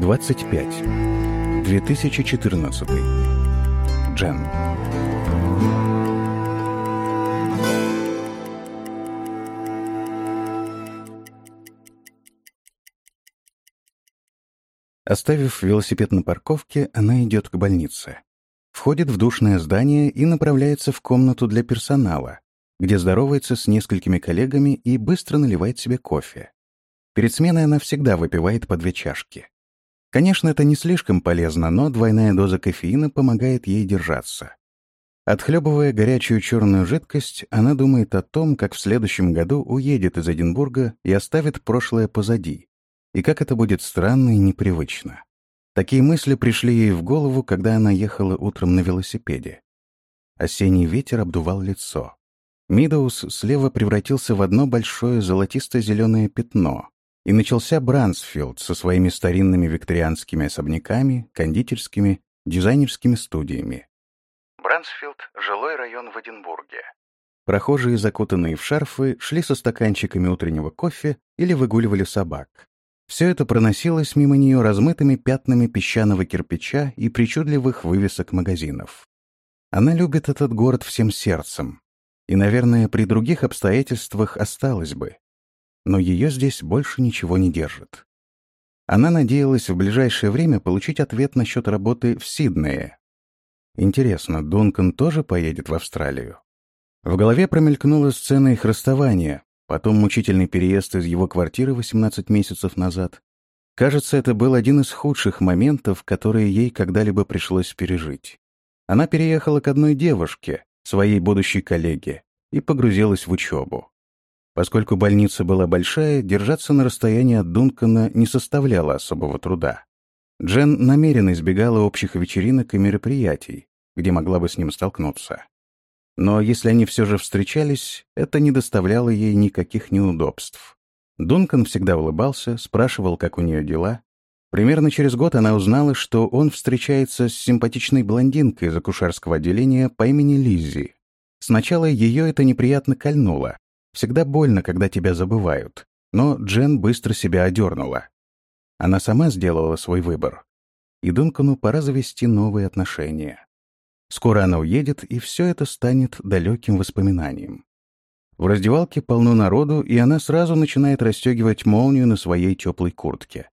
25. 2014. Джен. Оставив велосипед на парковке, она идет к больнице. Входит в душное здание и направляется в комнату для персонала, где здоровается с несколькими коллегами и быстро наливает себе кофе. Перед сменой она всегда выпивает по две чашки. Конечно, это не слишком полезно, но двойная доза кофеина помогает ей держаться. Отхлебывая горячую черную жидкость, она думает о том, как в следующем году уедет из Эдинбурга и оставит прошлое позади, и как это будет странно и непривычно. Такие мысли пришли ей в голову, когда она ехала утром на велосипеде. Осенний ветер обдувал лицо. Мидоус слева превратился в одно большое золотисто-зеленое пятно, и начался Брансфилд со своими старинными викторианскими особняками, кондитерскими, дизайнерскими студиями. Брансфилд — жилой район в Эдинбурге. Прохожие, закутанные в шарфы, шли со стаканчиками утреннего кофе или выгуливали собак. Все это проносилось мимо нее размытыми пятнами песчаного кирпича и причудливых вывесок магазинов. Она любит этот город всем сердцем. И, наверное, при других обстоятельствах осталась бы но ее здесь больше ничего не держит. Она надеялась в ближайшее время получить ответ насчет работы в Сиднее. Интересно, Дункан тоже поедет в Австралию? В голове промелькнула сцена их расставания, потом мучительный переезд из его квартиры 18 месяцев назад. Кажется, это был один из худших моментов, которые ей когда-либо пришлось пережить. Она переехала к одной девушке, своей будущей коллеге, и погрузилась в учебу. Поскольку больница была большая, держаться на расстоянии от Дункана не составляло особого труда. Джен намеренно избегала общих вечеринок и мероприятий, где могла бы с ним столкнуться. Но если они все же встречались, это не доставляло ей никаких неудобств. Дункан всегда улыбался, спрашивал, как у нее дела. Примерно через год она узнала, что он встречается с симпатичной блондинкой из акушерского отделения по имени Лиззи. Сначала ее это неприятно кольнуло, Всегда больно, когда тебя забывают. Но Джен быстро себя одернула. Она сама сделала свой выбор. И Дункану пора завести новые отношения. Скоро она уедет, и все это станет далеким воспоминанием. В раздевалке полно народу, и она сразу начинает расстегивать молнию на своей теплой куртке.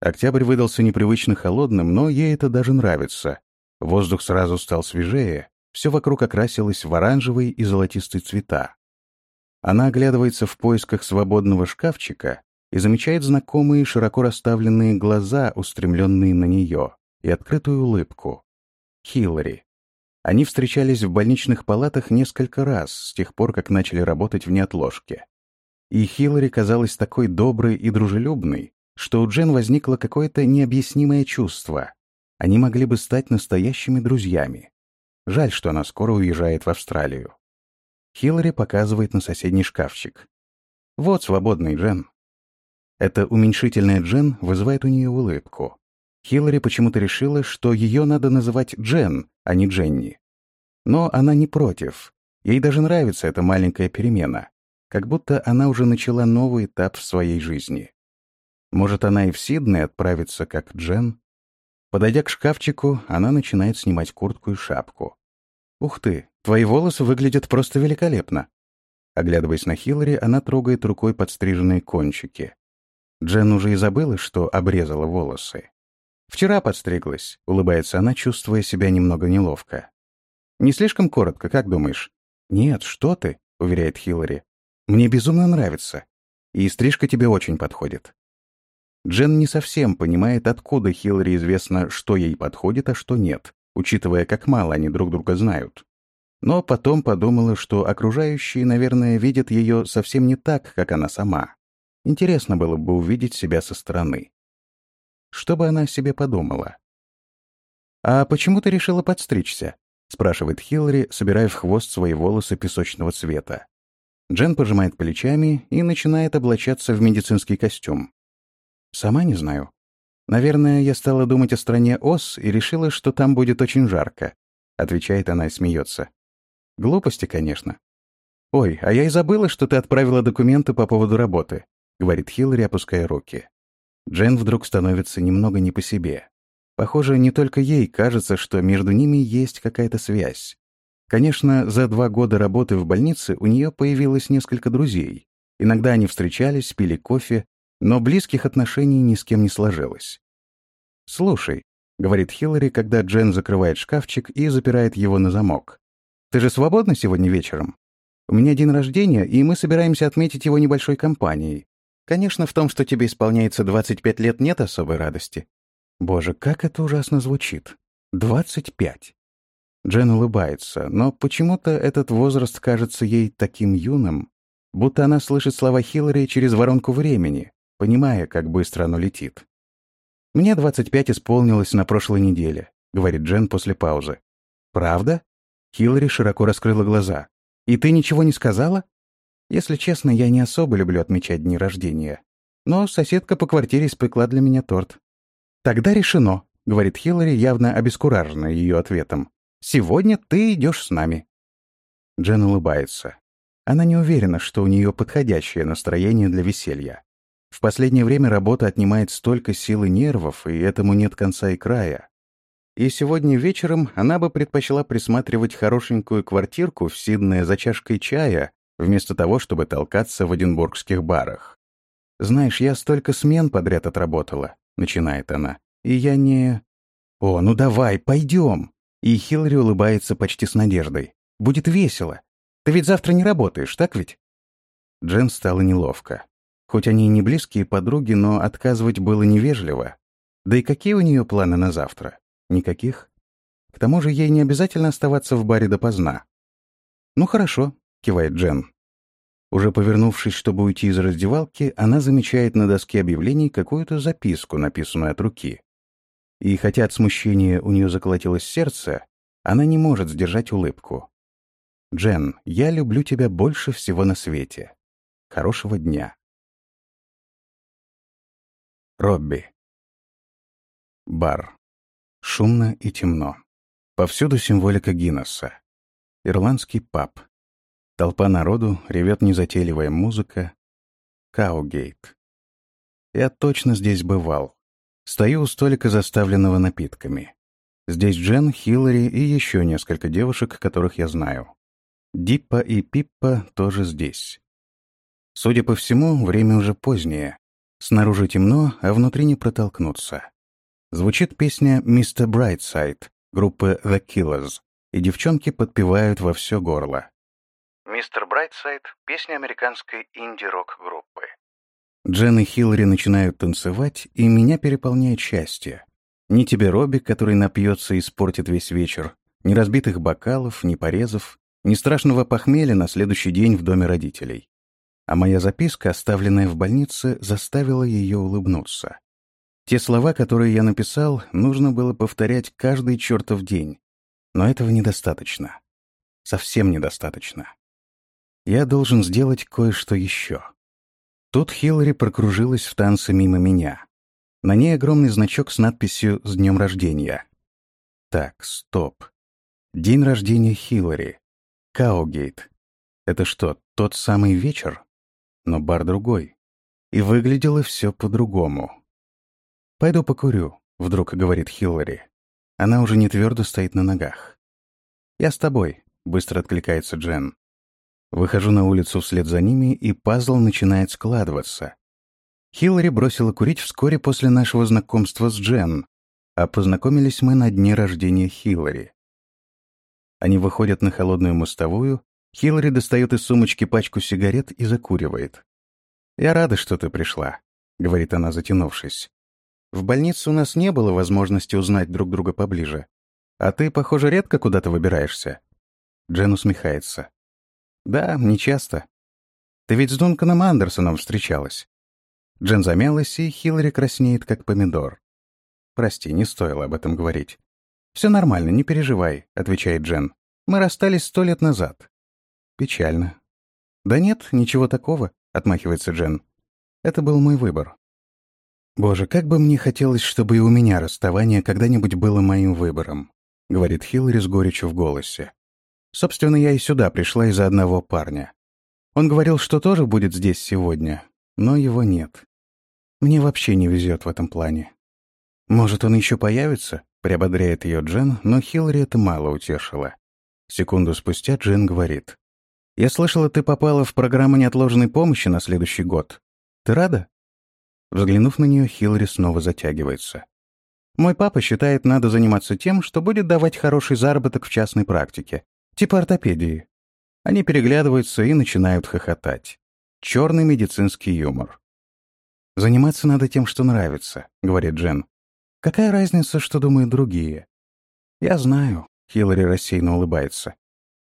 Октябрь выдался непривычно холодным, но ей это даже нравится. Воздух сразу стал свежее, все вокруг окрасилось в оранжевый и золотистый цвета. Она оглядывается в поисках свободного шкафчика и замечает знакомые широко расставленные глаза, устремленные на нее, и открытую улыбку. Хиллари. Они встречались в больничных палатах несколько раз с тех пор, как начали работать в неотложке. И Хиллари казалась такой доброй и дружелюбной, что у Джен возникло какое-то необъяснимое чувство. Они могли бы стать настоящими друзьями. Жаль, что она скоро уезжает в Австралию. Хиллари показывает на соседний шкафчик. «Вот свободный Джен». Это уменьшительное Джен вызывает у нее улыбку. Хиллари почему-то решила, что ее надо называть Джен, а не Дженни. Но она не против. Ей даже нравится эта маленькая перемена. Как будто она уже начала новый этап в своей жизни. Может, она и в Сиднey отправится как Джен? Подойдя к шкафчику, она начинает снимать куртку и шапку. «Ух ты, твои волосы выглядят просто великолепно». Оглядываясь на Хиллари, она трогает рукой подстриженные кончики. Джен уже и забыла, что обрезала волосы. «Вчера подстриглась», — улыбается она, чувствуя себя немного неловко. «Не слишком коротко, как думаешь?» «Нет, что ты», — уверяет Хиллари. «Мне безумно нравится. И стрижка тебе очень подходит». Джен не совсем понимает, откуда Хиллари известно, что ей подходит, а что нет учитывая, как мало они друг друга знают. Но потом подумала, что окружающие, наверное, видят ее совсем не так, как она сама. Интересно было бы увидеть себя со стороны. Что бы она себе подумала? «А почему ты решила подстричься?» — спрашивает Хиллари, собирая в хвост свои волосы песочного цвета. Джен пожимает плечами и начинает облачаться в медицинский костюм. «Сама не знаю. «Наверное, я стала думать о стране Ос и решила, что там будет очень жарко», — отвечает она и смеется. «Глупости, конечно». «Ой, а я и забыла, что ты отправила документы по поводу работы», — говорит Хиллари, опуская руки. Джен вдруг становится немного не по себе. Похоже, не только ей кажется, что между ними есть какая-то связь. Конечно, за два года работы в больнице у нее появилось несколько друзей. Иногда они встречались, пили кофе, но близких отношений ни с кем не сложилось. «Слушай», — говорит Хиллари, когда Джен закрывает шкафчик и запирает его на замок. «Ты же свободна сегодня вечером? У меня день рождения, и мы собираемся отметить его небольшой компанией. Конечно, в том, что тебе исполняется 25 лет, нет особой радости. Боже, как это ужасно звучит. 25. Джен улыбается, но почему-то этот возраст кажется ей таким юным, будто она слышит слова Хиллари через воронку времени, понимая, как быстро оно летит. «Мне 25 исполнилось на прошлой неделе», — говорит Джен после паузы. «Правда?» Хиллари широко раскрыла глаза. «И ты ничего не сказала?» Если честно, я не особо люблю отмечать дни рождения. Но соседка по квартире испекла для меня торт. «Тогда решено», — говорит Хиллари, явно обескураженная ее ответом. «Сегодня ты идешь с нами». Джен улыбается. Она не уверена, что у нее подходящее настроение для веселья. В последнее время работа отнимает столько сил и нервов, и этому нет конца и края. И сегодня вечером она бы предпочла присматривать хорошенькую квартирку в Сиднее за чашкой чая, вместо того, чтобы толкаться в эдинбургских барах. «Знаешь, я столько смен подряд отработала», — начинает она, — «и я не...» «О, ну давай, пойдем!» И Хиллари улыбается почти с надеждой. «Будет весело. Ты ведь завтра не работаешь, так ведь?» Джен стало неловко. Хоть они и не близкие подруги, но отказывать было невежливо. Да и какие у нее планы на завтра? Никаких. К тому же ей не обязательно оставаться в баре допоздна. «Ну хорошо», — кивает Джен. Уже повернувшись, чтобы уйти из раздевалки, она замечает на доске объявлений какую-то записку, написанную от руки. И хотя от смущения у нее заколотилось сердце, она не может сдержать улыбку. «Джен, я люблю тебя больше всего на свете. Хорошего дня». Робби. Бар. Шумно и темно. Повсюду символика Гиннесса. Ирландский паб. Толпа народу, ревет незатейливая музыка. Каугейт. Я точно здесь бывал. Стою у столика, заставленного напитками. Здесь Джен, Хиллари и еще несколько девушек, которых я знаю. Диппа и Пиппа тоже здесь. Судя по всему, время уже позднее. Снаружи темно, а внутри не протолкнуться. Звучит песня «Mr. Brightside» группы The Killers, и девчонки подпевают во все горло. «Мистер Брайтсайд» — песня американской инди-рок группы. Джен и Хиллари начинают танцевать, и меня переполняет счастье. Ни тебе Робби, который напьется и испортит весь вечер, ни разбитых бокалов, ни порезов, ни страшного похмелья на следующий день в доме родителей. А моя записка, оставленная в больнице, заставила ее улыбнуться. Те слова, которые я написал, нужно было повторять каждый чертов день. Но этого недостаточно. Совсем недостаточно я должен сделать кое-что еще. Тут Хиллари прокружилась в танце мимо меня. На ней огромный значок с надписью «С днем рождения». Так, стоп. День рождения Хиллари. Каугейт. Это что, тот самый вечер? Но бар другой. И выглядело все по-другому. «Пойду покурю», — вдруг говорит Хиллари. Она уже не твердо стоит на ногах. «Я с тобой», — быстро откликается Джен. Выхожу на улицу вслед за ними, и пазл начинает складываться. Хиллари бросила курить вскоре после нашего знакомства с Джен, а познакомились мы на дне рождения Хиллари. Они выходят на холодную мостовую, Хиллари достает из сумочки пачку сигарет и закуривает. «Я рада, что ты пришла», — говорит она, затянувшись. «В больнице у нас не было возможности узнать друг друга поближе. А ты, похоже, редко куда-то выбираешься». Джен усмехается. «Да, нечасто. Ты ведь с Дунканом Андерсоном встречалась». Джен замялась, и Хиллари краснеет, как помидор. «Прости, не стоило об этом говорить». «Все нормально, не переживай», — отвечает Джен. «Мы расстались сто лет назад». «Печально». «Да нет, ничего такого», — отмахивается Джен. «Это был мой выбор». «Боже, как бы мне хотелось, чтобы и у меня расставание когда-нибудь было моим выбором», — говорит Хиллари с горечью в голосе. Собственно, я и сюда пришла из-за одного парня. Он говорил, что тоже будет здесь сегодня, но его нет. Мне вообще не везет в этом плане. Может, он еще появится? Приободряет ее Джен, но Хиллари это мало утешило. Секунду спустя Джен говорит. «Я слышала, ты попала в программу неотложной помощи на следующий год. Ты рада?» Взглянув на нее, Хиллари снова затягивается. «Мой папа считает, надо заниматься тем, что будет давать хороший заработок в частной практике, типа ортопедии». Они переглядываются и начинают хохотать. Черный медицинский юмор. «Заниматься надо тем, что нравится», — говорит Джен. «Какая разница, что думают другие?» «Я знаю», — Хиллари рассеянно улыбается.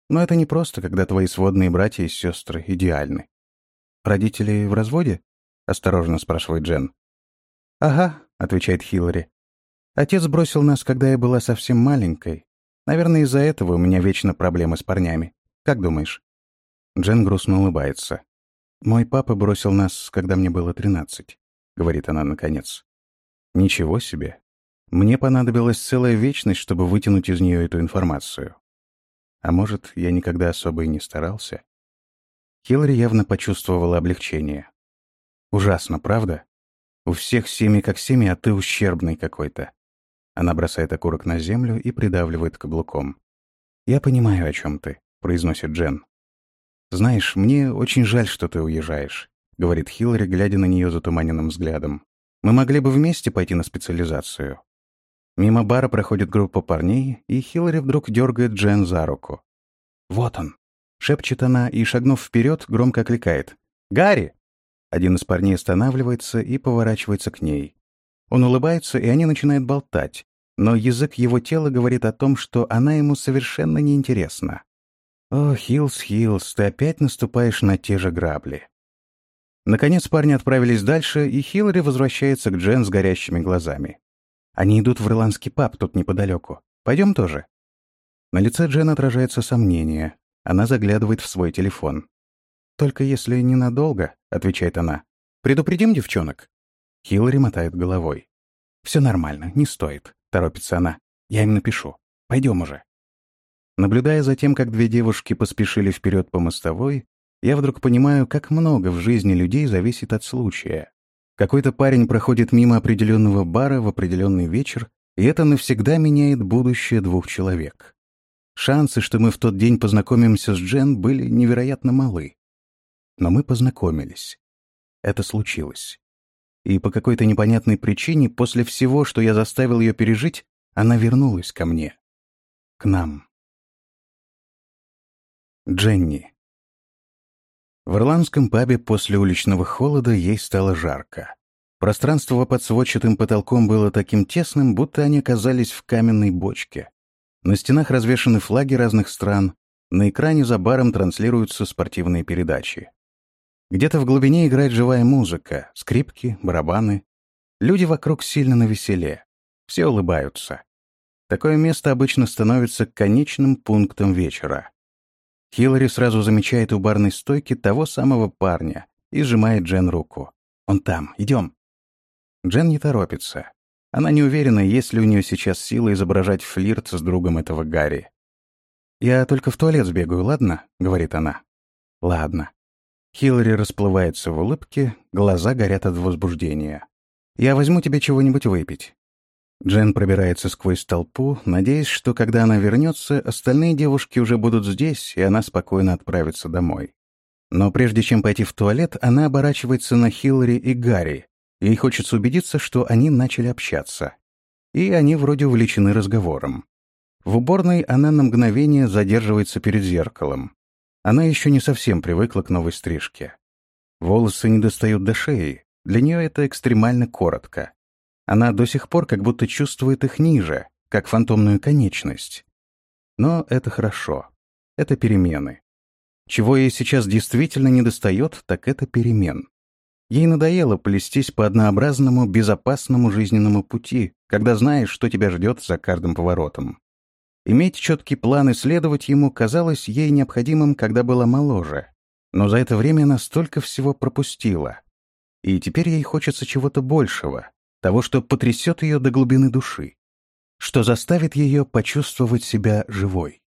«Но это не просто, когда твои сводные братья и сестры идеальны». «Родители в разводе?» — осторожно спрашивает Джен. «Ага», — отвечает Хиллари. «Отец бросил нас, когда я была совсем маленькой. Наверное, из-за этого у меня вечно проблемы с парнями. Как думаешь?» Джен грустно улыбается. «Мой папа бросил нас, когда мне было тринадцать», — говорит она наконец. «Ничего себе. Мне понадобилась целая вечность, чтобы вытянуть из нее эту информацию. А может, я никогда особо и не старался?» Хиллари явно почувствовала облегчение. Ужасно, правда? У всех семьи как семьи, а ты ущербный какой-то. Она бросает окурок на землю и придавливает каблуком. «Я понимаю, о чем ты», — произносит Джен. «Знаешь, мне очень жаль, что ты уезжаешь», — говорит Хиллари, глядя на нее затуманенным взглядом. «Мы могли бы вместе пойти на специализацию». Мимо бара проходит группа парней, и Хиллари вдруг дергает Джен за руку. «Вот он!» — шепчет она и, шагнув вперед, громко окликает. «Гарри!» Один из парней останавливается и поворачивается к ней. Он улыбается, и они начинают болтать, но язык его тела говорит о том, что она ему совершенно неинтересна. «О, Хилс, Хилс, ты опять наступаешь на те же грабли». Наконец парни отправились дальше, и Хиллари возвращается к Джен с горящими глазами. Они идут в ирландский паб тут неподалеку. Пойдем тоже. На лице Джен отражается сомнение. Она заглядывает в свой телефон. «Только если ненадолго», — отвечает она. «Предупредим девчонок?» Хиллари мотает головой. «Все нормально, не стоит», — торопится она. «Я им напишу. Пойдем уже». Наблюдая за тем, как две девушки поспешили вперед по мостовой, я вдруг понимаю, как много в жизни людей зависит от случая. Какой-то парень проходит мимо определенного бара в определенный вечер, и это навсегда меняет будущее двух человек. Шансы, что мы в тот день познакомимся с Джен, были невероятно малы. Но мы познакомились. Это случилось. И по какой-то непонятной причине, после всего, что я заставил ее пережить, она вернулась ко мне. К нам. Дженни. В ирландском пабе после уличного холода ей стало жарко. Пространство под сводчатым потолком было таким тесным, будто они оказались в каменной бочке. На стенах развешаны флаги разных стран, на экране за баром транслируются спортивные передачи. Где-то в глубине играет живая музыка, скрипки, барабаны. Люди вокруг сильно навеселе. Все улыбаются. Такое место обычно становится конечным пунктом вечера. Хиллари сразу замечает у барной стойки того самого парня и сжимает Джен руку. «Он там, идем». Джен не торопится. Она не уверена, есть ли у нее сейчас сила изображать флирт с другом этого Гарри. «Я только в туалет сбегаю, ладно?» — говорит она. «Ладно». Хиллари расплывается в улыбке, глаза горят от возбуждения. «Я возьму тебе чего-нибудь выпить». Джен пробирается сквозь толпу, надеясь, что когда она вернется, остальные девушки уже будут здесь, и она спокойно отправится домой. Но прежде чем пойти в туалет, она оборачивается на Хиллари и Гарри. Ей хочется убедиться, что они начали общаться. И они вроде увлечены разговором. В уборной она на мгновение задерживается перед зеркалом. Она еще не совсем привыкла к новой стрижке. Волосы не достают до шеи, для нее это экстремально коротко. Она до сих пор как будто чувствует их ниже, как фантомную конечность. Но это хорошо. Это перемены. Чего ей сейчас действительно недостает, так это перемен. Ей надоело плестись по однообразному, безопасному жизненному пути, когда знаешь, что тебя ждет за каждым поворотом. Иметь четкий план и следовать ему казалось ей необходимым, когда была моложе. Но за это время она столько всего пропустила. И теперь ей хочется чего-то большего, того, что потрясет ее до глубины души, что заставит ее почувствовать себя живой.